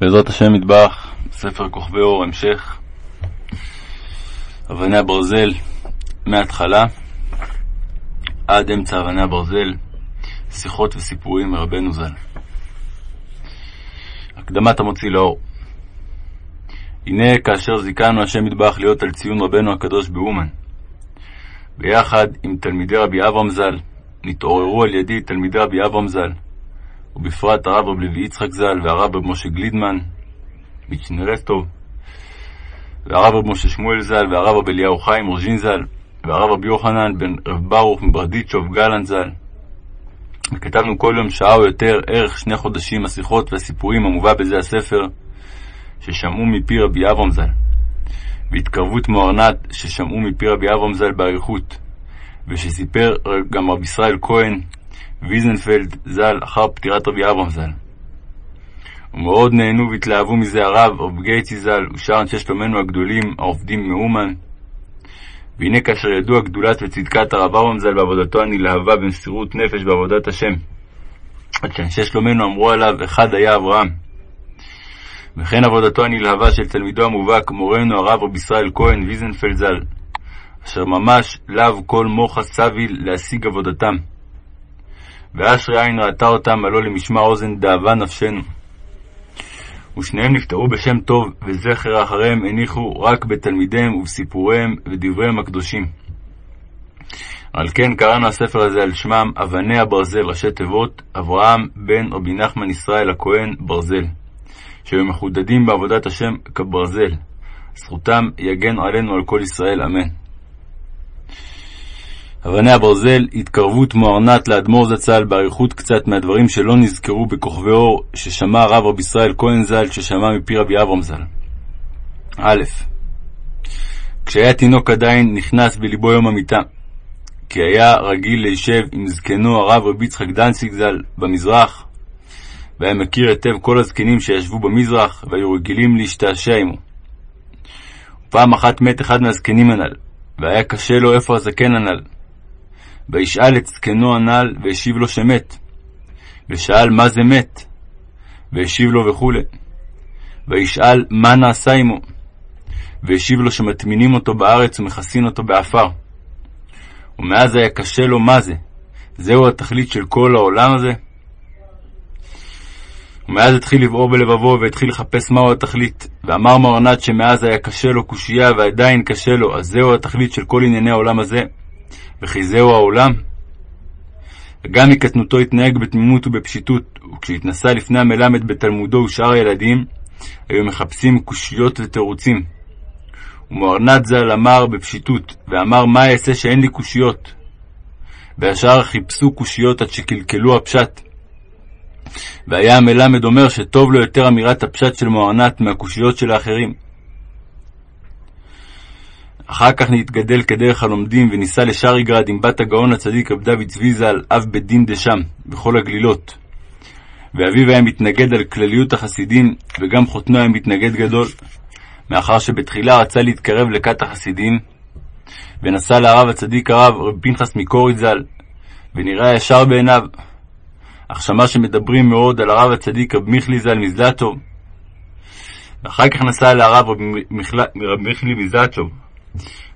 בעזרת השם מטבח, ספר כוכבי אור, המשך, אבני הברזל, מההתחלה עד אמצע אבני הברזל, שיחות וסיפורים מרבנו ז"ל. הקדמת המוציא לאור. הנה כאשר זיכנו השם מטבח להיות על ציון רבנו הקדוש באומן, ביחד עם תלמידי רבי אברהם ז"ל, נתעוררו על ידי תלמידי רבי אברהם ז"ל, ובפרט הרב רב לוי יצחק ז"ל והרב רב משה גלידמן מצ'נרסטוב, והרב רב משה שמואל ז"ל והרב רב אליהו חיים רוז'ין ז"ל, והרב רב יוחנן בן רב ברוך מברדיצ'וב גלנט ז"ל. וכתבנו כל יום שעה או יותר ערך שני חודשים השיחות והסיפורים המובא בזה הספר, ששמעו מפי רבי אברהם ז"ל, והתקרבות מוארנת ששמעו מפי רבי אברהם ז"ל באריכות, ושסיפר גם רב ישראל כהן ויזנפלד ז"ל אחר פטירת רבי אברהם ז"ל. ומאוד נהנו והתלהבו מזה הרב, רב גייצי ז"ל, ושאר אנשי שלומנו הגדולים, העובדים מאומן. והנה כאשר ידוע גדולת וצדקת הרב אברהם ז"ל בעבודתו הנלהבה במסירות נפש בעבודת השם, עד שאנשי שלומנו אמרו עליו, אחד היה אברהם. וכן עבודתו הנלהבה של תלמידו המובהק, מורנו הרב רב ישראל כהן ויזנפלד ז"ל, אשר ממש לאו כל מוחה סביל להשיג עבודתם. ואשרי עין ראתה אותם, הלא למשמע אוזן דאבה נפשנו. ושניהם נפטרו בשם טוב, וזכר אחריהם הניחו רק בתלמידיהם ובסיפוריהם ודבריהם הקדושים. על כן קראנו הספר הזה על שמם אבני הברזל, ראשי תיבות, אברהם בן רבי נחמן ישראל הכהן ברזל, שהיו מחודדים בעבודת השם כברזל. זכותם יגן עלינו על כל ישראל, אמן. אבני הברזל, התקרבות מוארנת לאדמו"ר זצ"ל באריכות קצת מהדברים שלא נזכרו בכוכבי אור ששמע הרב רב ישראל כהן ז"ל ששמע מפי רבי אברהם ז"ל. א. כשהיה תינוק עדיין נכנס בלבו יום המיטה, כי היה רגיל להישב עם זקנו הרב רבי יצחק דנציג ז"ל במזרח, והיה מכיר היטב כל הזקנים שישבו במזרח והיו רגילים להשתעשע עמו. פעם אחת מת אחד מהזקנים הנ"ל, והיה קשה לו איפה הזקן הנ"ל. וישאל את זקנו הנ"ל, והשיב לו שמת. ושאל מה זה מת, והשיב לו וכו'. וישאל מה נעשה עמו, והשיב לו שמטמינים אותו בארץ ומכסין אותו באפר. ומאז היה קשה לו מה זה, זהו התכלית של כל העולם הזה? ומאז התחיל לבעור בלבבו והתחיל לחפש מהו התכלית, ואמר מרנת שמאז היה קשה לו קושייה ועדיין קשה לו, אז זהו התכלית של כל ענייני העולם הזה. וכי זהו העולם? וגם מקטנותו התנהג בתמימות ובפשיטות, וכשהתנסה לפני המלמד בתלמודו ושאר הילדים, היו מחפשים קושיות ותירוצים. ומוארנת ז"ל אמר בפשיטות, ואמר מה אעשה שאין לי קושיות? והשאר חיפשו קושיות עד שקלקלו הפשט. והיה המלמד אומר שטוב לו יותר אמירת הפשט של מוארנת מהקושיות של האחרים. אחר כך נתגדל כדרך הלומדים ונישא לשריגרד עם בת הגאון הצדיק רב דוד צבי ז"ל, אב בית דין דשם, בכל הגלילות. ואביו היה מתנגד על כלליות החסידים, וגם חותנו היה מתנגד גדול, מאחר שבתחילה רצה להתקרב לכת החסידים, ונסע לרב הצדיק הרב רב פנחס מקוריץ ז"ל, ונראה ישר בעיניו. אך שמע שמדברים מאוד על הרב הצדיק רב מיכלי ז"ל מזלטוב, ואחר כך נסע לרב רב מיכלי מזלטוב,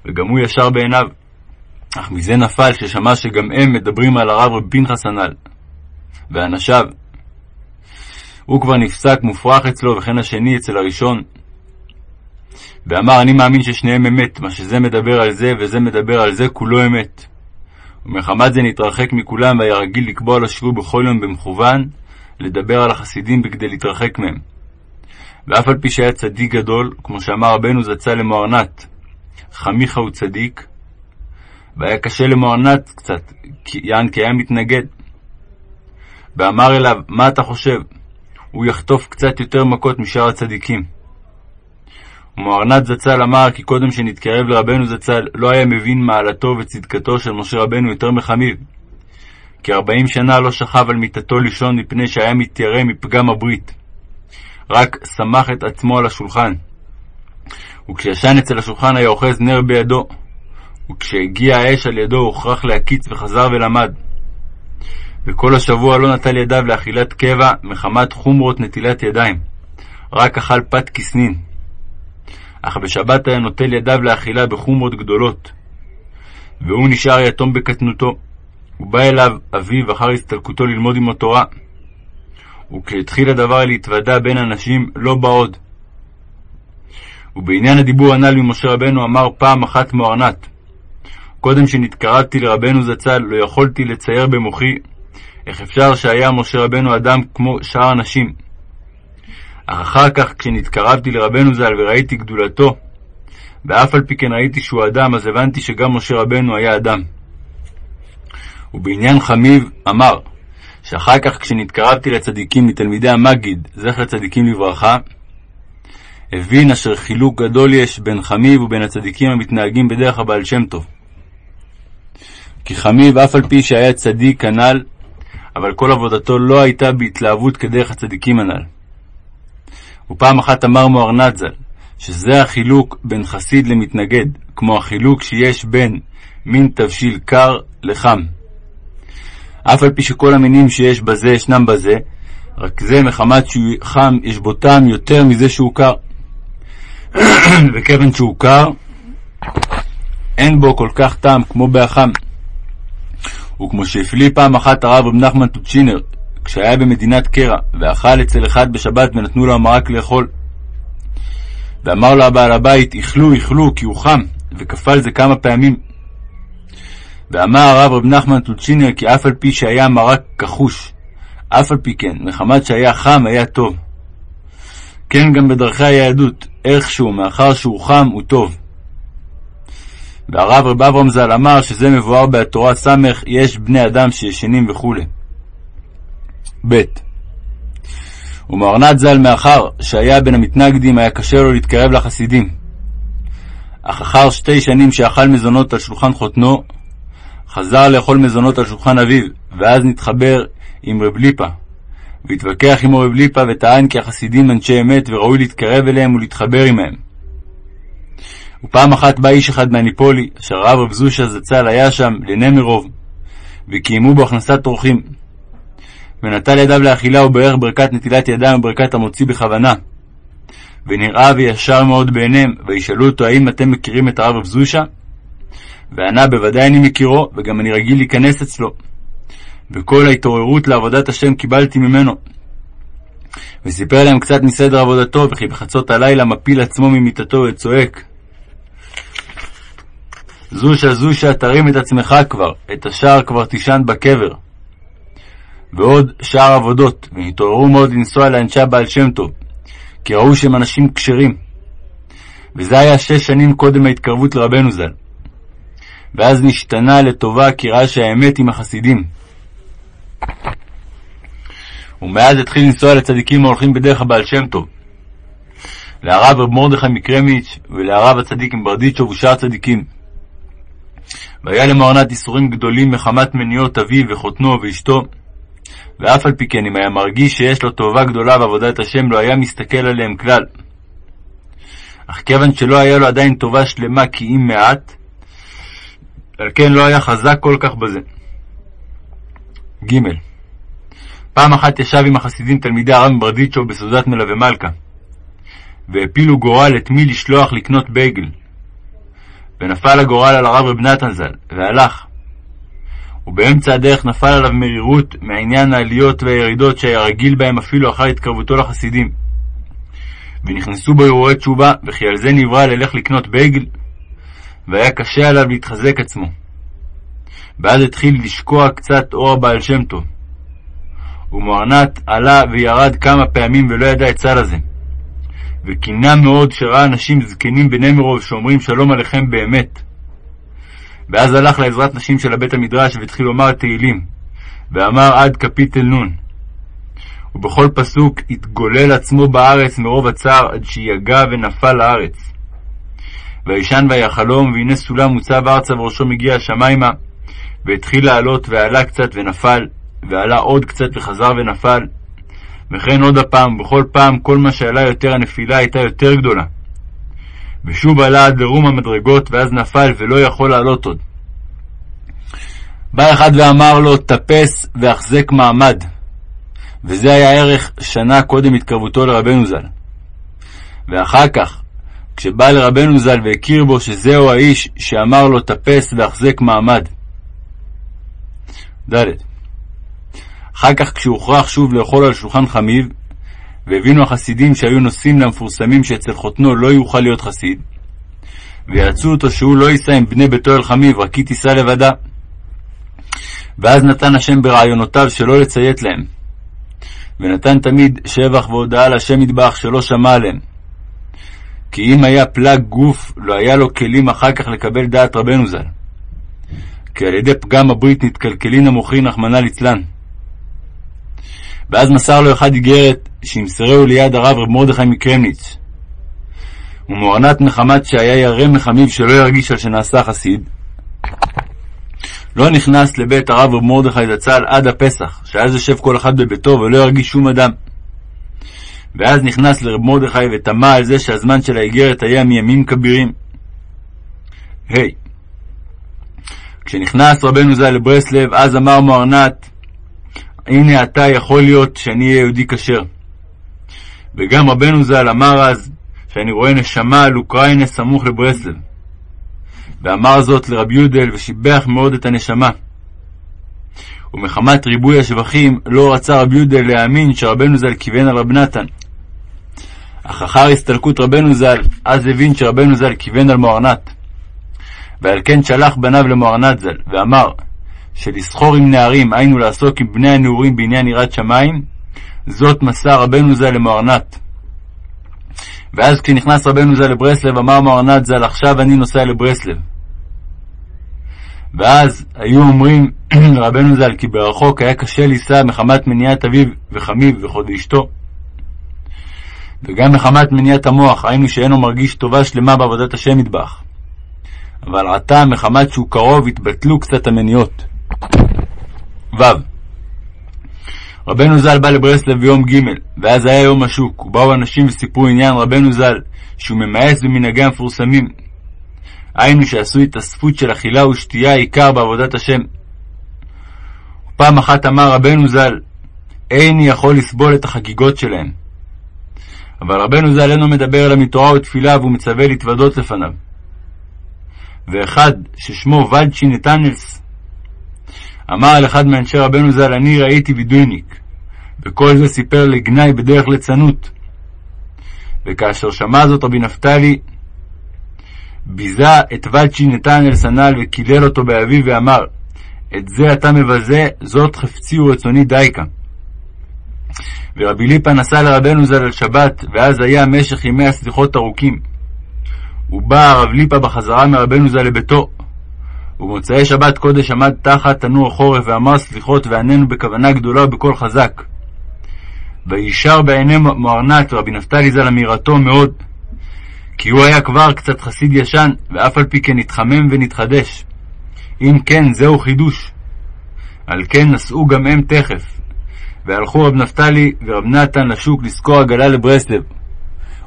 וגם הוא ישר בעיניו. אך מזה נפל ששמע שגם הם מדברים על הרב רב פנחס הנ"ל, ואנשיו. הוא כבר נפסק מופרך אצלו, וכן השני אצל הראשון. ואמר, אני מאמין ששניהם אמת, מה שזה מדבר על זה וזה מדבר על זה, כולו אמת. ומחמת זה נתרחק מכולם, והיה רגיל לקבוע שיעור בכל יום במכוון, לדבר על החסידים בכדי להתרחק מהם. ואף על פי שהיה צדיק גדול, כמו שאמר רבנו זצ"ל למוארנת, חמיך הוא צדיק, והיה קשה למוארנת קצת, יען כי היה מתנגד. ואמר אליו, מה אתה חושב? הוא יחטוף קצת יותר מכות משאר הצדיקים. ומוארנת זצ"ל אמר כי קודם שנתקרב לרבנו זצ"ל לא היה מבין מעלתו וצדקתו של משה רבנו יותר מחמיב. כי ארבעים שנה לא שכב על מיטתו לישון מפני שהיה מתיירא מפגם הברית. רק סמך את עצמו על השולחן. וכשישן אצל השולחן היה אוחז נר בידו, וכשהגיע האש על ידו הוכרח להקיץ וחזר ולמד. וכל השבוע לא נטל ידיו לאכילת קבע מחמת חומרות נטילת ידיים, רק אכל פת כסנין. אך בשבת היה נוטל ידיו לאכילה בחומרות גדולות. והוא נשאר יתום בקטנותו. ובא אליו אביו אחר הסתלקותו ללמוד עם התורה. וכשהתחיל הדבר להתוודע בין אנשים, לא בא עוד. ובעניין הדיבור הנ"ל ממשה רבנו אמר פעם אחת מוארנת, קודם שנתקרבתי לרבנו זצ"ל, לא יכולתי לצייר במוחי איך אפשר שהיה משה רבנו אדם כמו שאר הנשים. אך אחר כך, כשנתקרבתי לרבנו ז"ל וראיתי גדולתו, ואף על פי כן ראיתי שהוא אדם, אז הבנתי שגם משה רבנו היה אדם. ובעניין חמיב אמר, שאחר כך כשנתקרבתי לצדיקים מתלמידי המגיד, זכר צדיקים לברכה, הבין אשר חילוק גדול יש בין חמיב ובין הצדיקים המתנהגים בדרך הבעל שם טוב. כי חמיב, אף על פי שהיה צדיק כנ"ל, אבל כל עבודתו לא הייתה בהתלהבות כדרך הצדיקים הנ"ל. ופעם אחת אמר מוהרנת ז"ל, שזה החילוק בין חסיד למתנגד, כמו החילוק שיש בין מין תבשיל קר לחם. אף על פי שכל המינים שיש בזה ישנם בזה, רק זה מחמת שהוא חם יש בו טעם יותר מזה שהוא קר. וכיוון שהוא קר, אין בו כל כך טעם כמו בהחם. וכמו שהפליא פעם אחת הרב רב נחמן טוצ'ינר, כשהיה במדינת קרע, ואכל אצל אחד בשבת ונתנו לו המרק לאכול. ואמר לו הבעל הבית, איכלו, איכלו, כי הוא חם, וכפה זה כמה פעמים. ואמר הרב רב נחמן טולצ'ינר כי אף על פי שהיה מרק כחוש, אף על פי כן, מחמת שהיה חם היה טוב. כן גם בדרכי היהדות, איכשהו, מאחר שהוא חם, הוא טוב. והרב רב אברהם ז"ל אמר שזה מבואר בתורה ס' יש בני אדם שישנים וכו'. ב. ומוארנת ז"ל מאחר שהיה בין המתנגדים היה קשה לו להתקרב לחסידים. אך אחר שתי שנים שאכל מזונות על שולחן חותנו, חזר לאכול מזונות על שולחן אביו, ואז נתחבר עם רב ליפה, והתווכח עמו רב ליפה וטען כי החסידים אנשי אמת וראוי להתקרב אליהם ולהתחבר עמהם. ופעם אחת בא איש אחד מהניפולי, אשר הרב רב זושה זצ"ל היה שם לנמרוב, וקיימו בו הכנסת אורחים. ונטל ידיו לאכילה וברך ברכת נטילת ידיים וברכת המוציא בכוונה. ונראה וישר מאוד בעיניהם, וישאלו אותו האם אתם מכירים את הרב רב זושה? וענה בוודאי אני מכירו, וגם אני רגיל להיכנס אצלו. וכל ההתעוררות לעבודת השם קיבלתי ממנו. וסיפר להם קצת מסדר עבודתו, וכי בחצות הלילה מפיל עצמו ממיטתו וצועק. זושה זושה תרים את עצמך כבר, את השער כבר תישן בקבר. ועוד שאר עבודות, והתעוררו מאוד לנסוע לאנשי הבעל שם טוב, כי ראו שהם אנשים כשרים. וזה היה שש שנים קודם ההתקרבות לרבנו ז"ל. ואז נשתנה לטובה כי ראה שהאמת עם החסידים. ומאז התחיל לנסוע לצדיקים ההולכים בדרך הבעל שם טוב. להרב רב מרדכי מקרמיץ' ולהרב הצדיק עם ברדיצ'וב ושאר הצדיקים. והיה למוענת איסורים גדולים מחמת מניעות אביו וחותנו ואשתו, ואף על פי כן אם היה מרגיש שיש לו טובה גדולה בעבודת השם לא היה מסתכל עליהם כלל. אך כיוון שלא היה לו עדיין טובה שלמה כי אם מעט, על כן לא היה חזק כל כך בזה. ג. פעם אחת ישב עם החסידים תלמידי הרב מברדיצ'ו בסעודת מלווה מלכה, והפילו גורל את מי לשלוח לקנות בייגל. ונפל הגורל על הרב רב נתן ז"ל, והלך. ובאמצע הדרך נפל עליו מרירות מעניין העליות והירידות שהיה רגיל בהם אפילו אחר התקרבותו לחסידים. ונכנסו בו הרהורי תשובה, וכי על זה נברא ללך לקנות בייגל, והיה קשה עליו להתחזק עצמו. ואז התחיל לשקוע קצת אור הבעל שם טוב. ומוארנת עלה וירד כמה פעמים ולא ידע את צל הזה. וקינה מאוד שראה אנשים זקנים בנמרוב שאומרים שלום עליכם באמת. ואז הלך לעזרת נשים של הבית המדרש והתחיל לומר תהילים, ואמר עד קפיטל נון. ובכל פסוק התגולל עצמו בארץ מרוב הצער עד שיגע ונפל לארץ. וישן והיה חלום, והנה סולם מוצב ארצה וראשו מגיע השמיימה, והתחיל לעלות ועלה קצת ונפל, ועלה עוד קצת וחזר ונפל, וכן עוד הפעם, ובכל פעם כל מה שעלה יותר הנפילה הייתה יותר גדולה. ושוב עלה עד לרום המדרגות, ואז נפל ולא יכול לעלות עוד. בא אחד ואמר לו, טפס והחזק מעמד. וזה היה ערך שנה קודם התקרבותו לרבנו ז"ל. ואחר כך, כשבא לרבנו ז"ל והכיר בו שזהו האיש שאמר לו טפס והחזק מעמד. ד. אחר כך כשהוכרח שוב לאכול על שולחן חמיב, והבינו החסידים שהיו נושאים למפורסמים שאצל חותנו לא יוכל להיות חסיד, ויעצו אותו שהוא לא יישא עם בני ביתו אל חמיב, רק היא תישא לבדה. ואז נתן השם ברעיונותיו שלא לציית להם, ונתן תמיד שבח והודאה להשם מטבח שלא שמע עליהם. כי אם היה פלג גוף, לא היה לו כלים אחר כך לקבל דעת רבנו ז"ל. כי על ידי פגם הברית נתקלקלין המוחין, רחמנא ליצלן. ואז מסר לו אחד איגרת שימסרהו ליד הרב רב מרדכי מקרמניץ. ומוענת מחמת שהיה ירא מחמיב שלא ירגיש על שנעשה חסיד, לא נכנס לבית הרב רב מרדכי זצ"ל עד הפסח, שאז יושב כל אחד בביתו ולא ירגיש שום אדם. ואז נכנס לרב מרדכי ותמה על זה שהזמן של האיגרת היה מימים כבירים. ה. Hey. כשנכנס רבנו ז"ל לברסלב, אז אמר מוארנת, הנה אתה יכול להיות שאני אהיה יהודי כשר. וגם רבנו ז"ל אמר אז, שאני רואה נשמה על אוקראינה סמוך לברסלב. ואמר זאת לרבי יודל, ושיבח מאוד את הנשמה. ומחמת ריבוי השבחים, לא רצה רבי יודל להאמין שרבנו ז"ל כיוון על רב נתן. אך אחר הסתלקות רבנו ז"ל, אז הבין שרבנו ז"ל כיוון על מוארנת. ועל כן שלח בניו למוארנת ז"ל, ואמר, שלסחור עם נערים, היינו לעסוק עם בני הנעורים בעניין יראת שמיים, זאת מסר רבנו ז"ל למוארנת. ואז כשנכנס רבנו ז"ל לברסלב, אמר מוארנת ז"ל, עכשיו אני נוסע לברסלב. ואז היו אומרים לרבנו ז"ל כי ברחוק היה קשה לנסוע מחמת מניעת אביו וחמיו וחוד אשתו. וגם מחמת מניעת המוח, היינו שאינו מרגיש טובה שלמה בעבודת השם מטבח. אבל עתה מחמת שהוא קרוב התבטלו קצת המניעות. ו. רבנו ז"ל בא לברסלב ביום ג', ואז היה יום השוק, ובאו אנשים וסיפרו עניין רבנו ז"ל, שהוא ממאס במנהגי המפורסמים. היינו שעשו התאספות של אכילה ושתייה עיקר בעבודת השם. פעם אחת אמר רבנו ז"ל, איני יכול לסבול את החגיגות שלהם. אבל רבנו ז"ל אינו מדבר אלא מתורה ותפילה, והוא מצווה להתוודות לפניו. ואחד ששמו ולצ'י נתנלס, אמר על אחד מאנשי רבנו ז"ל, אני ראיתי וידויניק, וכל זה סיפר לגנאי בדרך ליצנות. וכאשר שמע זאת רבי נפתלי, ביזה את ולצ'י נתנאל סנ"ל וקילל אותו באביו ואמר, את זה אתה מבזה, זאת חפצי ורצוני דייקה. ורבי ליפה נסע לרבנו ז"ל על שבת, ואז היה משך ימי הסליחות ארוכים. ובא הרב ליפה בחזרה מרבנו ז"ל לביתו. ובמוצאי שבת קודש עמד תחת תנור החורף ואמר סליחות ועננו בכוונה גדולה ובקול חזק. וישר בעיני מוארנת רבי נפתלי ז"ל אמירתו מאוד, כי הוא היה כבר קצת חסיד ישן, ואף על פי כן התחמם ונתחדש. אם כן, זהו חידוש. על כן נסעו גם הם תכף, והלכו רב נפתלי ורב נתן לשוק לשכור עגלה לברסלב,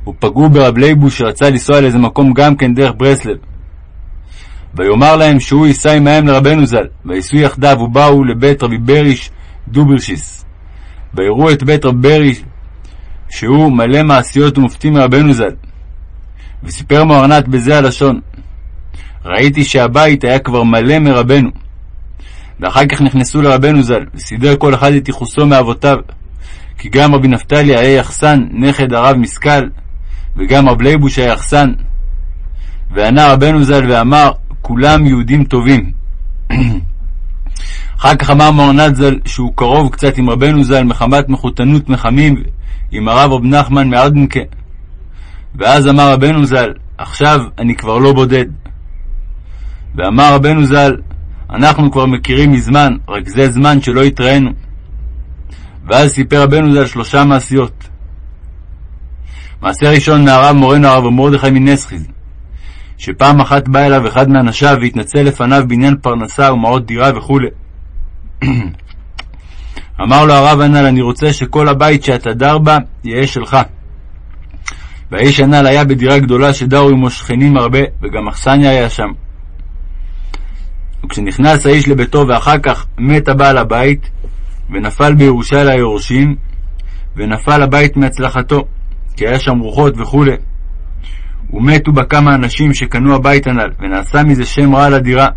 ופגעו ברב לייבוש שרצה לנסוע לאיזה מקום גם כן דרך ברסלב. ויאמר להם שהוא ייסע עמהם לרבנו ז"ל, וייסעו יחדיו ובאו לבית רבי בריש דוברשיס. ויראו את בית רבי בריש שהוא מלא מעשיות ומופתים מרבנו ז"ל. וסיפר מוארנת בזה הלשון ראיתי שהבית היה כבר מלא מרבנו. ואחר כך נכנסו לרבנו ז"ל, וסידר כל אחד את ייחוסו מאבותיו. כי גם רבי נפתלי היה יחסן, נכד הרב משכל, וגם רב לייבוש היה יחסן. וענה רבנו ז"ל ואמר, כולם יהודים טובים. אחר כך אמר מורנת ז"ל שהוא קרוב קצת עם רבנו ז"ל מחמת מחותנות מחמים עם הרב רב נחמן מארדנקה. ואז אמר רבנו ז"ל, עכשיו אני כבר לא בודד. ואמר רבנו ז"ל, אנחנו כבר מכירים מזמן, רק זה זמן שלא התראינו. ואז סיפר רבנו ז"ל שלושה מעשיות. מעשה ראשון מהרב מורנו הרב מרדכי מנסחיז, שפעם אחת בא אליו אחד מאנשיו והתנצל לפניו בעניין פרנסה ומעות דירה וכו'. אמר לו הרב הנ"ל, אני רוצה שכל הבית שאתה דר בה יהיה שלך. והאיש הנ"ל היה בדירה גדולה שדרו עמו שכנים הרבה, וגם אכסניה היה שם. וכשנכנס האיש לביתו ואחר כך מת הבעל הבית, ונפל בירושה ליורשים, ונפל הבית מהצלחתו, כי היה שם רוחות וכו'. ומתו בה כמה אנשים שקנו הבית הנ"ל, ונעשה מזה שם רע לדירה.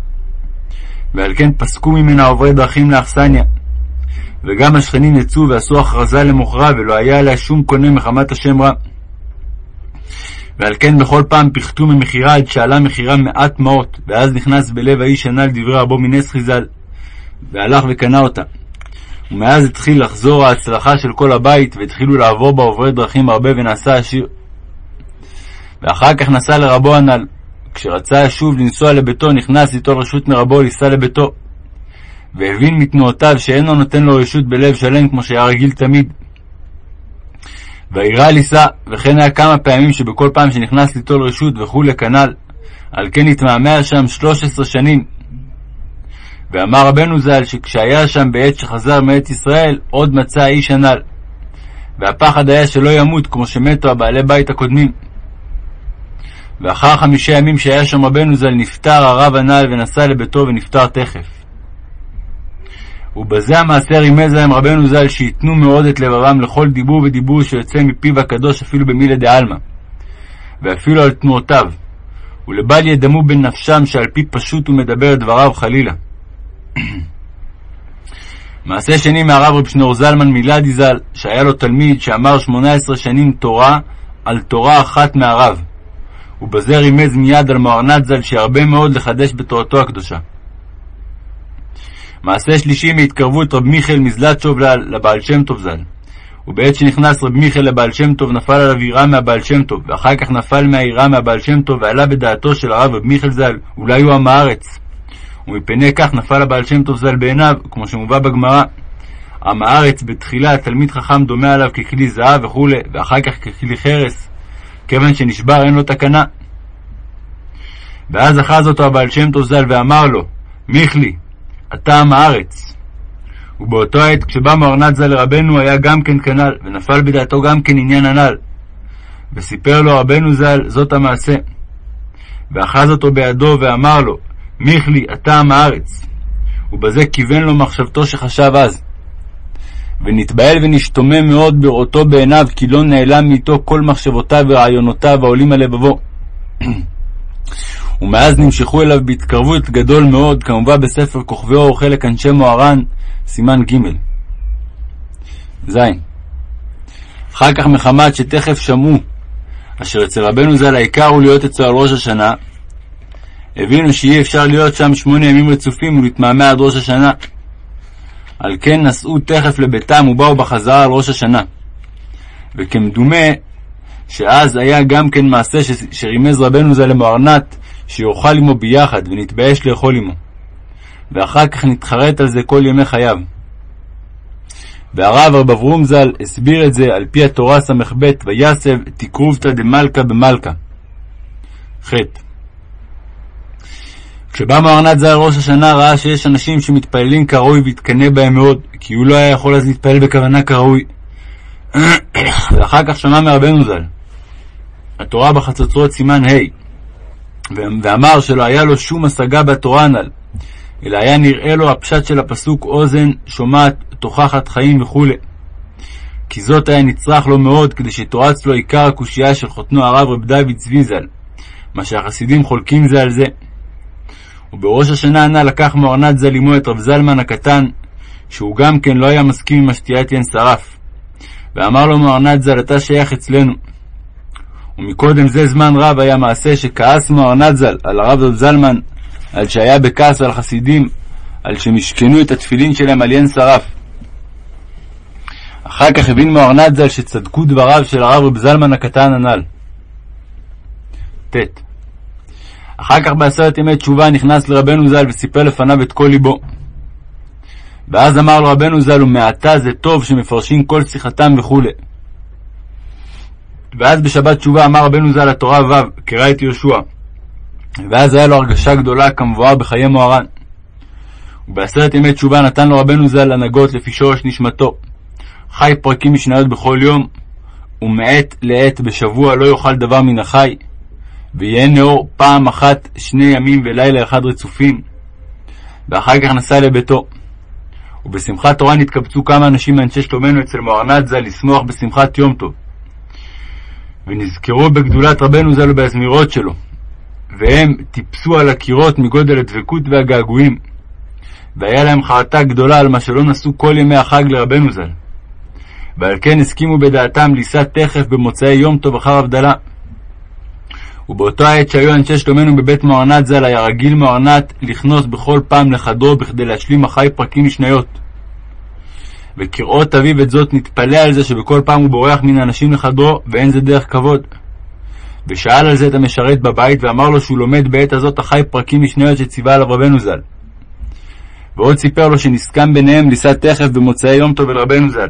ועל כן פסקו ממנה עוברי דרכים לאכסניה. וגם השכנים יצאו ועשו הכרזה למוכרה, ולא היה עליה שום קונה מחמת השם רע. ועל כן בכל פעם פיחתו ממכירה עד שעלה מחירה מעט מעות, ואז נכנס בלב האיש הנ"ל דברי רבו מנס חיז"ל, והלך וקנה אותה. ומאז התחיל לחזור ההצלחה של כל הבית, והתחילו לעבור בה עוברי דרכים הרבה ונעשה עשיר. ואחר כך נסע לרבו הנ"ל. כשרצה שוב לנסוע לביתו, נכנס ליטול רשות מרבו ליסע לביתו. והבין מתנועותיו שאינו נותן לו רשות בלב שלם כמו שהיה רגיל תמיד. וירא לישא, וכן היה כמה פעמים שבכל פעם שנכנס ליטול רשות וכולי כנ"ל, על כן התמהמה שם שלוש עשרה שנים. ואמר רבנו ז"ל שכשהיה שם בעת שחזר מארץ ישראל, עוד מצא האיש הנ"ל. והפחד היה שלא ימות כמו שמתו הבעלי בית הקודמים. ואחר חמישה ימים שהיה שם רבנו ז"ל, נפטר הרב הנ"ל ונסע לביתו ונפטר תכף. ובזה המעשה רימז להם רבנו ז"ל שייתנו מאוד את לבבם לכל דיבור ודיבור שיוצא מפיו הקדוש אפילו במילי דעלמא, ואפילו על תנועותיו, ולבל ידמו בין נפשם שעל פי פשוט הוא מדבר את דבריו חלילה. מעשה שני מהרב רב שנור זלמן מילדי ז"ל, שהיה לו תלמיד שאמר שמונה עשרה שנים תורה על תורה אחת מהרב, ובזה רימז מיד על מוהרנת ז"ל שירבה מאוד לחדש בתורתו הקדושה. מעשה שלישי מהתקרבות רב מיכאל מזלצ'וב לבעל שם טוב ז"ל. ובעת שנכנס רב מיכאל לבעל שם טוב נפל עליו יראה מהבעל שם טוב, ואחר כך נפל מהיראה מהבעל שם טוב ועלה בדעתו של הרב רב מיכאל ז"ל, אולי הוא עם הארץ. ומפני כך נפל הבעל שם טוב ז"ל בעיניו, כמו שמובא בגמרא. עם הארץ בתחילה תלמיד חכם דומה עליו ככלי זהב וכו', ואחר כך ככלי חרס, כיוון שנשבר אין לו תקנה. ואז אחז אותו הבעל שם טוב ז"ל ואמר לו, מיכלי, אתה עם הארץ. ובאותו עת כשבא מוארנת ז"ל לרבנו היה גם כן כנ"ל, ונפל בדעתו גם כן עניין הנ"ל. וסיפר לו רבנו ז"ל זאת המעשה. ואחז אותו בידו ואמר לו, מיכלי, אתה עם הארץ. ובזה כיוון לו מחשבתו שחשב אז. ונתבהל ונשתומם מאוד בראותו בעיניו, כי לא נעלם מאיתו כל מחשבותיו ורעיונותיו העולים על לבבו. ומאז נמשכו אליו בהתקרבות גדול מאוד, כמובן בספר כוכבי אור חלק אנשי מוהר"ן, סימן ג' ז. אחר כך מחמת שתכף שמעו, אשר אצל רבנו ז"ל העיקר הוא להיות אצלו על ראש השנה, הבינו שאי אפשר להיות שם שמונה ימים רצופים ולהתמהמה עד ראש השנה. על כן נסעו תכף לביתם ובאו בחזרה על ראש השנה. וכמדומה שאז היה גם כן מעשה שרימז רבנו זה למוארנת, שיאכל עמו ביחד ונתבייש לאכול עמו. ואחר כך נתחרט על זה כל ימי חייו. והרב רב אברום ז"ל הסביר את זה על פי התורה ס"ב ויסב תקרובתא דמלכה במלכה. ח. כשבא מרנת ז"ל ראש השנה ראה שיש אנשים שמתפללים כראוי והתקנא בהם מאוד, כי הוא לא היה יכול אז להתפלל בכוונה כראוי. ואחר כך שמע מרבנו ז"ל, התורה בחצוצרות סימן ה', ואמר שלא היה לו שום השגה בתורה הנ"ל, אלא היה נראה לו הפשט של הפסוק אוזן שומעת תוכחת חיים וכו'. כי זאת היה נצרך לו מאוד, כדי שתורץ לו עיקר הקושייה של חותנו הרב רב דוד צבי ז"ל, מה שהחסידים חולקים זה על זה. ובראש השנה הנ"ל לקח מוארנת ז"ל עמו את רב זלמן הקטן, שהוא גם כן לא היה מסכים עם השתיית יין שרף. ואמר לו מוארנת ז"ל, אתה שייך אצלנו. ומקודם זה זמן רב היה מעשה שכעס מוארנת ז"ל על הרב רב זלמן, על שהיה בכעס על חסידים, על שמשכנו את התפילין שלהם על יין שרף. אחר כך הבין מוארנת ז"ל שצדקו דבריו של הרב רב זלמן הקטן הנ"ל. ט. אחר כך בעשרת ימי תשובה נכנס לרבנו ז"ל וסיפר לפניו את כל ליבו. ואז אמר לו רבנו ז"ל, ומעתה זה טוב שמפרשים כל שיחתם וכו'. ואז בשבת תשובה אמר רבנו ז"ל לתורה ו', קרא את יהושע. ואז היה לו הרגשה גדולה כמבואר בחיי מוהר"ן. ובעשרת ימי תשובה נתן לו רבנו ז"ל הנהגות לפי שורש נשמתו. חי פרקים משניות בכל יום, ומעת לעת בשבוע לא יאכל דבר מן החי, ויהיה נאור פעם אחת שני ימים ולילה אחד רצופים, ואחר כך נסע לביתו. ובשמחת תורה נתקבצו כמה אנשים מאנשי שלומנו אצל מוהרנת ז"ל לשמוח בשמחת יום טוב. ונזכרו בגדולת רבנו ז"ל ובהזמירות שלו, והם טיפסו על הקירות מגודל הדבקות והגעגועים, והיה להם חרטה גדולה על מה שלא נשאו כל ימי החג לרבנו ז"ל. ועל כן הסכימו בדעתם לישא תכף במוצאי יום טוב אחר הבדלה. ובאותו העת שהיו אנשי שלומנו בבית מוארנת ז"ל, היה רגיל מוארנת לכנוס בכל פעם לחדרו בכדי להשלים אחי פרקים משניות. וכראות אביו את זאת נתפלא על זה שבכל פעם הוא בורח מן האנשים לחדרו, ואין זה דרך כבוד. ושאל על זה את המשרת בבית, ואמר לו שהוא לומד בעת הזאת אחי פרקים משניות שציווה עליו רבנו ז"ל. ועוד סיפר לו שנסכם ביניהם לישא תכף במוצאי יום טוב אל רבנו ז"ל.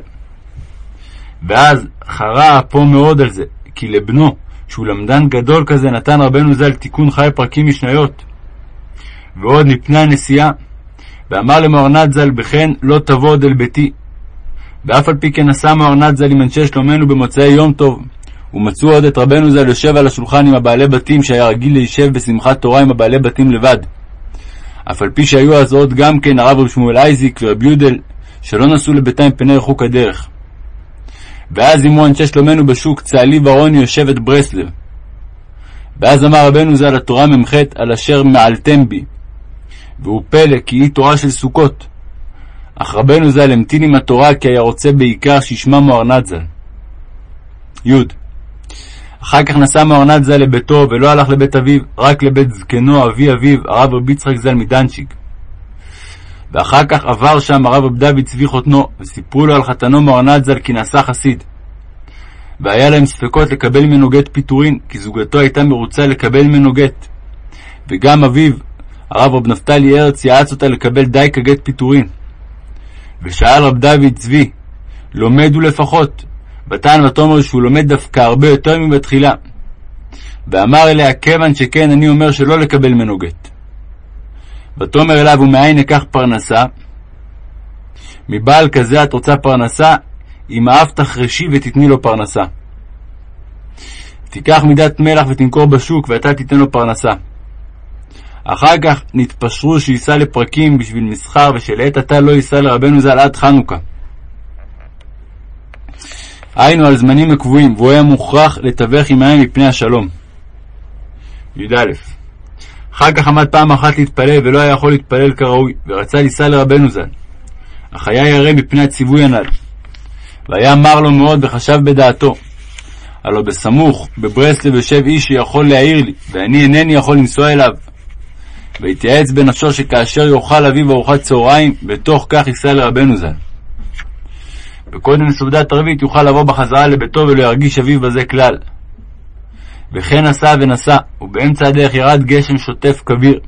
ואז חרה אפו מאוד על זה, כי לבנו, שהוא למדן גדול כזה, נתן רבנו ז"ל תיקון חי פרקים משניות. ועוד מפני הנסיעה, ואמר למוארנת ז"ל, בכן לא תבוא עוד אל ביתי. ואף על פי כן נסע מוארנת ז"ל עם אנשי שלומנו במוצאי יום טוב, ומצאו עוד את רבנו ז"ל יושב על השולחן עם הבעלי בתים, שהיה רגיל להישב בשמחת תורה עם הבעלי בתים לבד. אף על פי שהיו אז עוד גם כן הרב רב שמואל אייזיק ורב יודל, שלא נסעו לביתם מפני רחוק הדרך. ואז אמו אנשי שלומנו בשוק צהלי ורוני יושבת ברסלב. ואז אמר רבנו ז"ל התורה מ"ח על אשר מעלתם בי. והוא פלא כי היא תורה של סוכות. אך רבנו ז"ל המתין עם התורה כי היה רוצה בעיקר שישמע מוארנת ז"ל. י. אחר כך נסע מוארנת ז"ל לביתו ולא הלך לבית אביו, רק לבית זקנו אבי אביו, הרב רבי יצחק ז"ל מדנצ'יק. ואחר כך עבר שם הרב רב דוד צבי חותנו, וסיפרו לו על חתנו מוארנת ז"ל כי נעשה חסיד. והיה להם ספקות לקבל ממנו גט פיטורין, כי זוגתו הייתה מרוצה לקבל ממנו גט. וגם אביו, הרב רב נפתלי הרץ, יעץ אותה לקבל די כגט פיטורין. ושאל רב דוד צבי, לומד הוא לפחות, ותען ותאמר שהוא לומד דווקא הרבה יותר מבתחילה. ואמר אליה, כיוון שכן, אני אומר שלא לקבל ממנו גט. ותאמר אליו, ומאין אקח פרנסה? מבעל כזה את רוצה פרנסה, אם האף תחרשי ותתני לו פרנסה. תיקח מידת מלח ותמכור בשוק, ואתה תיתן לו פרנסה. אחר כך נתפשרו שייסע לפרקים בשביל מסחר, ושלעת עתה לא ייסע לרבנו ז"ל עד חנוכה. היינו על זמנים הקבועים, והוא היה מוכרח לתווך עמהם מפני השלום. י"א אחר כך עמד פעם אחת להתפלל, ולא היה יכול להתפלל כראוי, ורצה לישא לרבנו ז"ל. אך היה ירא מפני הציווי הנ"ל. והיה מר לו מאוד, וחשב בדעתו. הלא בסמוך, בברסלב יושב איש שיכול להעיר לי, ואני אינני יכול לנסוע אליו. והתייעץ בנפשו שכאשר יאכל אביו ארוחת צהריים, בתוך כך יישא לרבנו ז"ל. וקודם לסעודת ערבית יוכל לבוא בחזרה לביתו ולא ירגיש אביו בזה כלל. וכן עשה ונסע, ובאמצע הדרך ירד גשם שוטף כביר.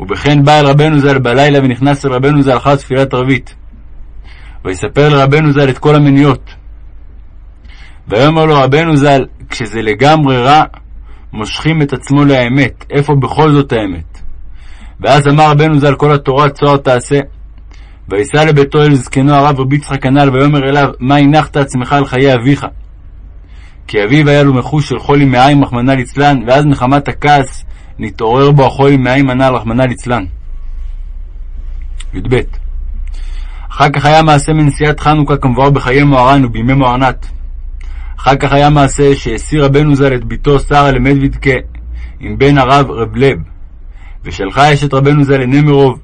ובכן בא אל רבנו ז"ל בלילה ונכנס אל רבנו ז"ל אחר תפילת ערבית. ויספר לרבנו ז"ל את כל המניות. ויאמר לו רבנו ז"ל, כשזה לגמרי רע, מושכים את עצמו לאמת, איפה בכל זאת האמת? ואז אמר רבנו ז"ל כל התורה צוהר תעשה. ויסע לביתו אל זקנו הרב רבי יצחק הנ"ל ויאמר אליו, מה הנחת עצמך על חיי אביך? כי אביו היה לו מחוש של חולי מעיים רחמנא ליצלן, ואז מחמת הכעס נתעורר בו החולי מעיים הנ"ל רחמנא ליצלן. י"ב אחר כך היה מעשה מנסיעת חנוכה כמבואר בחיי מוהר"ן ובימי מוהרנת. אחר כך היה מעשה שהסיר רבנו ז"ל את בתו שרה למדוידקה עם בן הרב רב לב, ושלחה אשת רבנו ז"ל לנמרוב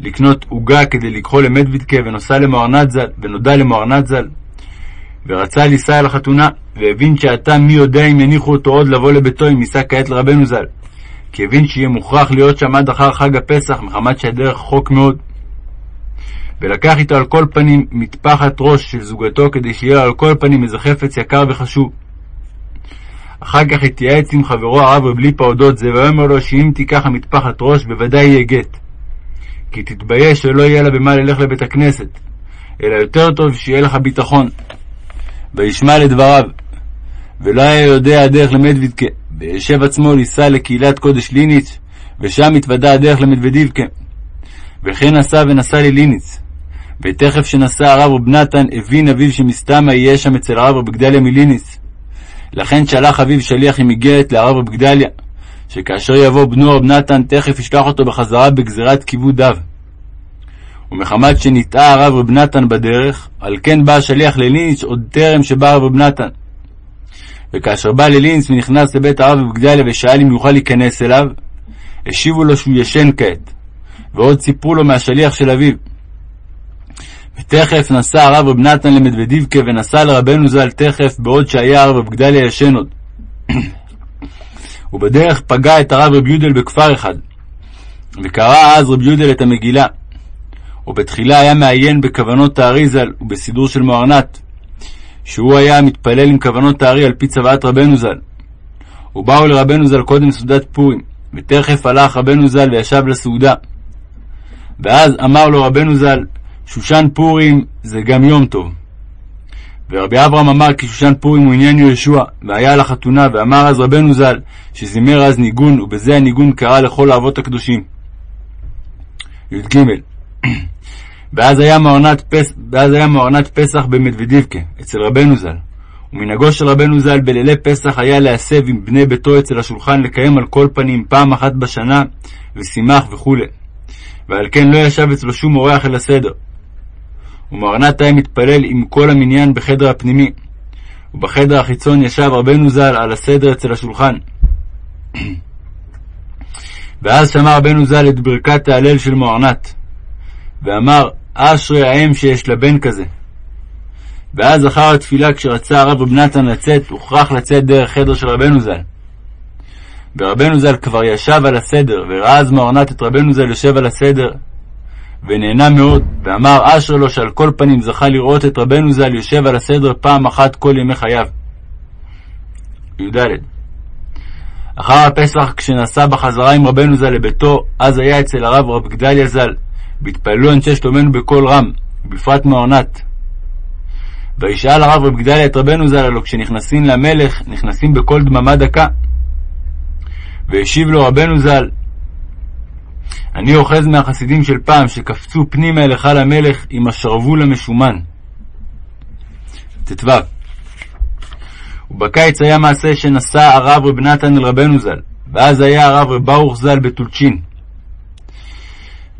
לקנות עוגה כדי לקחו למדוידקה ונוסע למוהרנת ז"ל, ונודע למוהרנת ז"ל. ורצה לישא אל החתונה, והבין שעתה מי יודע אם יניחו אותו עוד לבוא לביתו אם יישא כעת לרבנו ז"ל. כי הבין שיהיה מוכרח להיות שם עד אחר חג הפסח, מחמת שהדרך רחוק מאוד. ולקח איתו על כל פנים מטפחת ראש של זוגתו, כדי שיהיה לו על כל פנים איזה חפץ יקר וחשוב. אחר כך התייעץ עם חברו הרב רב ליפא אודות זה, ואומר לו שאם תיקח המטפחת ראש, בוודאי יהיה גט. כי תתבייש שלא יהיה לה במה ללך לבית הכנסת, אלא יותר טוב שיהיה לך ביטחון. וישמע לדבריו, ולא היה יודע הדרך למדוידקה, וישב עצמו לישא לקהילת קודש ליניץ, ושם התוודע הדרך למדוודיבקה. וכן נסע ונסע לליניץ. ותכף שנסע הרב רב נתן, הבין אביו שמסתמה יהיה שם אצל הרב רב גדליה מליניץ. לכן שלח אביו שליח עם איגרת להרב רב גדליה, שכאשר יבוא בנו רב נתן, תכף ישלח אותו בחזרה בגזירת כיבוד אב. ומחמת שנטעה הרב רב נתן בדרך, על כן בא השליח לליניץ' עוד טרם שבא הרב רב נתן. וכאשר בא ללינץ ונכנס לבית הרב בבגדליה ושאל אם יוכל להיכנס אליו, השיבו לו שהוא ישן כעת, ועוד סיפרו לו מהשליח של אביו. ותכף נסע הרב רב נתן למדבדיבקה ונסע לרבנו ז"ל תכף בעוד שהיה הרב רב גדליה ישן עוד. ובדרך פגע את הרב רב יודל בכפר אחד, וקרא אז רב יודל את המגילה. ובתחילה היה מעיין בכוונות הארי ז"ל ובסידור של מוארנת, שהוא היה מתפלל עם כוונות הארי על פי צוואת רבנו ז"ל. ובאו לרבנו ז"ל קודם סעודת פורים, ותכף הלך רבנו ז"ל וישב לסעודה. ואז אמר לו רבנו ז"ל, שושן פורים זה גם יום טוב. ורבי אברהם אמר כי שושן פורים הוא עניין יהושע, והיה על החתונה, ואמר אז רבנו ז"ל, שזימר אז ניגון, ובזה הניגון קרא לכל האבות הקדושים. י"ג ואז היה מעונת, פס... ואז היה מעונת פסח במדוודיבקה, אצל רבנו ז"ל. ומנהגו של רבנו ז"ל בלילי פסח היה להסב עם בני ביתו אצל השולחן לקיים על כל פנים פעם אחת בשנה, ושימח וכו'. ועל כן לא ישב אצלו שום אורח אל הסדר. ומרנת היה מתפלל עם כל המניין בחדר הפנימי, ובחדר החיצון ישב רבנו ז"ל על הסדר אצל השולחן. ואז שמע רבנו ז"ל את ברכת ההלל של מוארנת, ואמר, אשרי האם שיש לה בן כזה. ואז אחר התפילה, כשרצה הרב רב נתן לצאת, הוכרח לצאת דרך חדר של רבנו ז"ל. ורבנו ז"ל כבר ישב על הסדר, וראה אז מוארנת את רבנו ז"ל יושב על הסדר, ונהנה מאוד, ואמר אשר לו שעל כל פנים זכה לראות את רבנו ז"ל יושב על הסדר פעם אחת כל ימי חייו. י"ד אחר הפסח, כשנסע בחזרה עם רבנו ז"ל לביתו, אז היה אצל הרב רב גדליה ז"ל, והתפללו אנשי שלומנו בקול רם, בפרט מעונת. וישאל הרב רב גדליה את רבנו ז"ל, הלא כשנכנסים למלך, נכנסים בקול דממה דקה. והשיב לו רבנו ז"ל, אני אוחז מהחסידים של פעם, שקפצו פנימה אל היכל המלך עם השרוול המשומן. ט"ו ובקיץ היה מעשה שנשא הרב רב נתן אל רבנו ז"ל, ואז היה הרב רב ברוך ז"ל בטולצ'ין.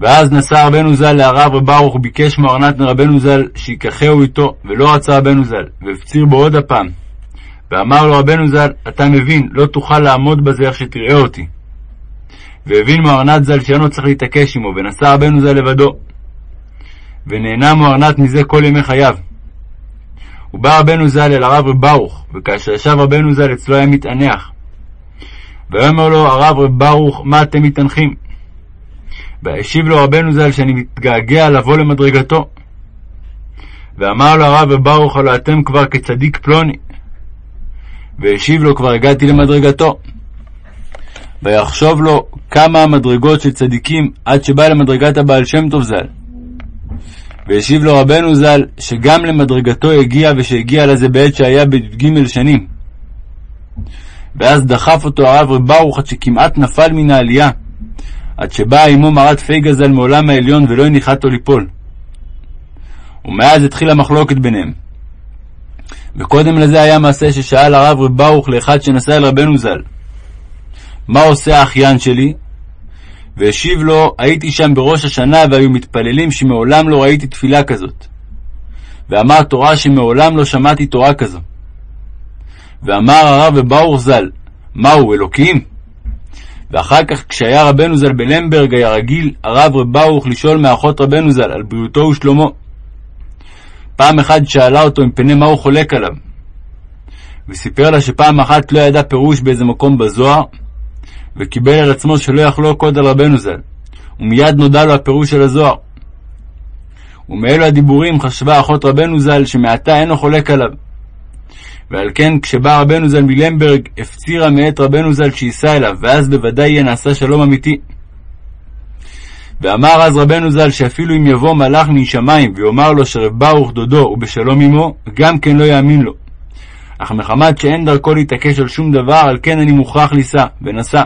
ואז נסע רבנו ז"ל להרב רב ברוך וביקש מארנת מרבנו ז"ל שיקחהו איתו, ולא רצה רבנו ז"ל, והפציר בו עוד הפעם. ואמר לו רבנו ז"ל, אתה מבין, לא תוכל לעמוד בזה איך שתראה אותי. והבין מוארנת ז"ל שאינו צריך להתעקש עמו, ונסע רבנו ז"ל לבדו. ונהנה מוארנת מזה כל ימי חייו. ובא רבנו ז"ל אל הרב רב ברוך, וכאשר ישב רבנו ז"ל אצלו היה מתענח. ויאמר לו הרב רב ברוך, מה אתם מתענחים? והשיב לו רבנו ז"ל שאני מתגעגע לבוא למדרגתו. ואמר לו הרב רב ברוך, הלא אתם כבר כצדיק פלוני. והשיב לו, כבר הגעתי למדרגתו. ויחשוב לו כמה המדרגות של צדיקים עד שבא למדרגת הבעל שם טוב ז"ל. והשיב לו רבנו ז"ל שגם למדרגתו הגיע ושהגיע לזה בעת שהיה בי"ג שנים. ואז דחף אותו הרב רב ברוך עד שכמעט נפל מן העלייה, עד שבאה עמו מרת פייגה ז"ל מעולם העליון ולא הניחתו ליפול. ומאז התחילה מחלוקת ביניהם. וקודם לזה היה מעשה ששאל הרב רב ברוך לאחד שנסע אל רבנו ז"ל, מה עושה האחיין שלי? והשיב לו, הייתי שם בראש השנה והיו מתפללים שמעולם לא ראיתי תפילה כזאת. ואמר תורה שמעולם לא שמעתי תורה כזו. ואמר הרב וברוך ז"ל, מהו, אלוקים? ואחר כך, כשהיה רבנו ז"ל בלמברג, היה רגיל הרב רב ברוך לשאול מאחות רבנו ז"ל על בריאותו ושלומו. פעם אחת שאלה אותו עם פני מה הוא חולק עליו. וסיפר לה שפעם אחת לא ידע פירוש באיזה מקום בזוהר, וקיבל על עצמו שלא יחלוק עוד על רבנו ז"ל, ומיד נודע לו הפירוש של הזוהר. ומאלו הדיבורים חשבה אחות רבנו ז"ל שמעתה אינו חולק עליו. ועל כן כשבא רבנו ז"ל מלמברג, הפצירה מאת רבנו ז"ל שייסע אליו, ואז בוודאי יהיה נעשה שלום אמיתי. ואמר אז רבנו ז"ל שאפילו אם יבוא מלאך מן שמיים ויאמר לו שרב ברוך דודו הוא בשלום עמו, גם כן לא יאמין לו. אך מחמת שאין דרכו להתעקש על שום דבר, על כן אני מוכרח לישא, ונסע.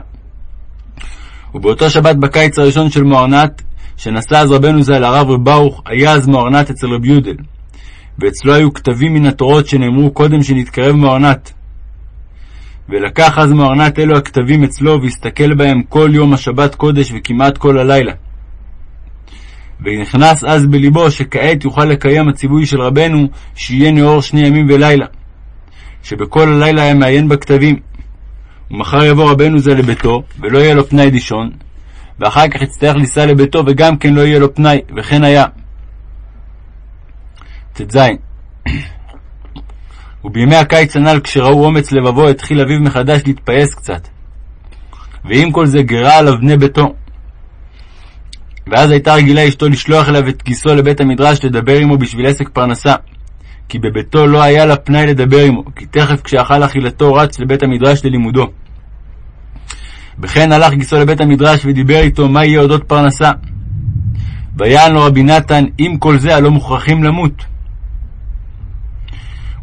ובאותו שבת בקיץ הראשון של מוארנת, שנסע אז רבנו ז"ל הרב רב ברוך, היה אז מוארנת אצל רב יודל, ואצלו היו כתבים מן התורות שנאמרו קודם שנתקרב מוארנת. ולקח אז מוארנת אלו הכתבים אצלו, והסתכל בהם כל יום השבת קודש וכמעט כל הלילה. ונכנס אז בלבו שכעת יוכל לקיים הציווי של רבנו, שיהיה נאור שני ימים ולילה. שבכל הלילה היה מעיין בכתבים. ומחר יבוא רבנו זה לביתו, ולא יהיה לו פנאי לישון, ואחר כך יצטרך לנסוע לביתו, וגם כן לא יהיה לו פנאי, וכן היה. ט"ז ובימי הקיץ הנ"ל, כשראו אומץ לבבו, התחיל אביו מחדש להתפייס קצת. ועם כל זה גרה עליו בני ביתו. ואז הייתה רגילה אשתו לשלוח אליו את גיסו לבית המדרש לדבר עמו בשביל עסק פרנסה. כי בביתו לא היה לה פנאי לדבר עמו, כי תכף כשאכל אכילתו רץ לבית המדרש ללימודו. וכן הלך גיסו לבית המדרש ודיבר איתו מה יהיה אודות פרנסה. ויען לו רבי נתן, עם כל זה הלא מוכרחים למות.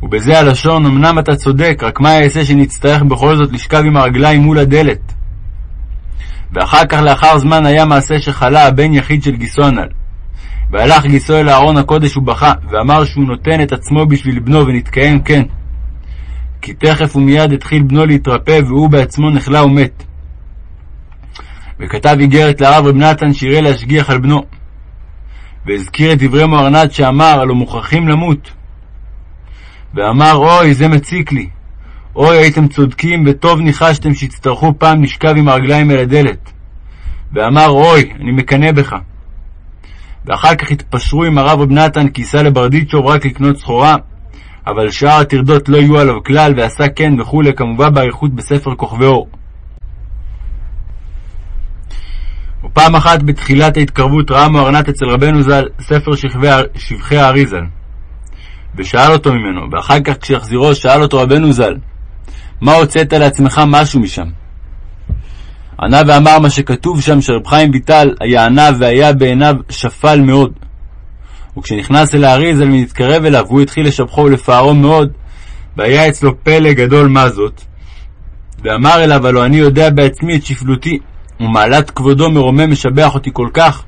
ובזה הלשון, אמנם אתה צודק, רק מה יעשה שנצטרך בכל זאת לשכב עם הרגליים מול הדלת? ואחר כך לאחר זמן היה מעשה שחלה הבן יחיד של גיסו הנ"ל. והלך גיסו אל ארון הקודש ובכה, ואמר שהוא נותן את עצמו בשביל בנו, ונתקיים כן. כי תכף ומיד התחיל בנו להתרפא, והוא בעצמו נחלה ומת. וכתב איגרת לרב רב נתן שיראה להשגיח על בנו. והזכיר את דברי מוארנת שאמר, הלא מוכרחים למות. ואמר, אוי, זה מציק לי. אוי, הייתם צודקים, וטוב ניחשתם שיצטרכו פעם לשכב עם הרגליים אל הדלת. ואמר, אוי, אני מקנא בך. ואחר כך התפשרו עם הרב רב נתן כי ייסע לברדיצ'וב רק לקנות סחורה, אבל שאר הטרדות לא יהיו עליו כלל, ועשה כן וכולי, כמובן באריכות בספר כוכבי אור. ופעם אחת בתחילת ההתקרבות ראה מוארנת אצל רבנו ז"ל ספר שבחי הארי ז"ל, ושאל אותו ממנו, ואחר כך כשיחזירו שאל אותו רבנו ז"ל, מה הוצאת לעצמך משהו משם? ענה ואמר מה שכתוב שם שרב חיים ויטל היה עניו והיה בעיניו שפל מאוד. וכשנכנס אל האריזל ונתקרב אליו, הוא התחיל לשבחו ולפארו מאוד, והיה אצלו פלא גדול מה זאת. ואמר אליו, הלא אני יודע בעצמי את שפלותי, ומעלת כבודו מרומם משבח אותי כל כך.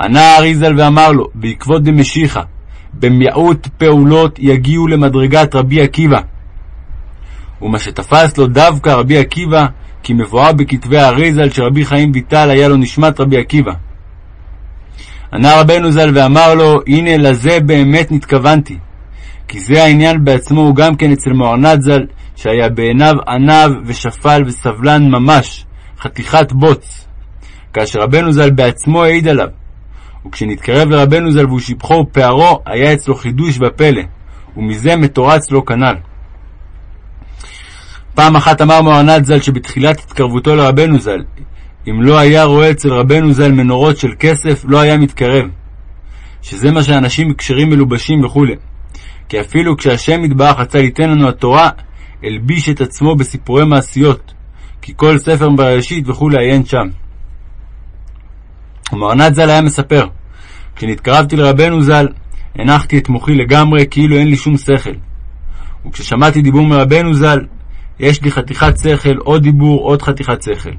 ענה האריזל ואמר לו, בעקבות דמשיחא, במיעוט פעולות יגיעו למדרגת רבי עקיבא. ומה שתפס לו דווקא רבי עקיבא, כי מבואר בכתבי האריזל שרבי חיים ויטל היה לו נשמת רבי עקיבא. ענה רבנו ז"ל ואמר לו, הנה לזה באמת נתכוונתי. כי זה העניין בעצמו הוא גם כן אצל מוארנת ז"ל, שהיה בעיניו עניו ושפל וסבלן ממש, חתיכת בוץ. כאשר רבנו ז"ל בעצמו העיד עליו. וכשנתקרב לרבנו ז"ל והוא שיבחו ופערו, היה אצלו חידוש ופלא, ומזה מתורץ לו כנ"ל. פעם אחת אמר מוהרנת ז"ל שבתחילת התקרבותו לרבנו ז"ל, אם לא היה רואה אצל רבנו ז"ל מנורות של כסף, לא היה מתקרב. שזה מה שאנשים כשרים מלובשים וכו'. כי אפילו כשהשם יתברך רצה ליתן לנו התורה, הלביש את עצמו בסיפורי מעשיות, כי כל ספר בראשית וכו' עיין שם. ומרנת ז"ל היה מספר, כשנתקרבתי לרבנו ז"ל, הנחתי את מוחי לגמרי כאילו אין לי שום שכל. וכששמעתי דיבור מרבנו ז"ל, יש לי חתיכת שכל, עוד דיבור, עוד חתיכת שכל.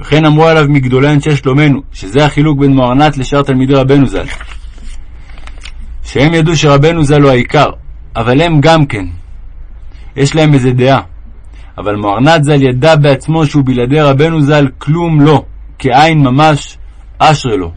וכן אמרו עליו מגדולי אנשי שלומנו, שזה החילוק בין מוארנת לשאר תלמידי רבנו ז"ל. שהם ידעו שרבנו ז"ל הוא העיקר, אבל הם גם כן. יש להם איזה דעה. אבל מוארנת ז"ל ידע בעצמו שהוא בלעדי רבנו ז"ל כלום לא, כעין ממש, אשרי לו.